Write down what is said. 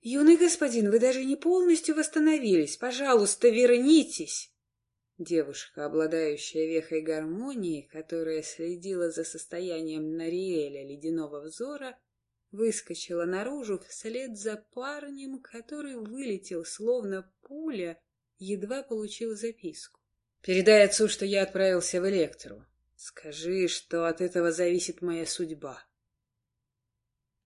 «Юный господин, вы даже не полностью восстановились. Пожалуйста, вернитесь!» Девушка, обладающая вехой гармонии, которая следила за состоянием Нариэля ледяного взора, выскочила наружу вслед за парнем, который вылетел, словно пуля, едва получил записку. «Передай отцу, что я отправился в Электру. Скажи, что от этого зависит моя судьба».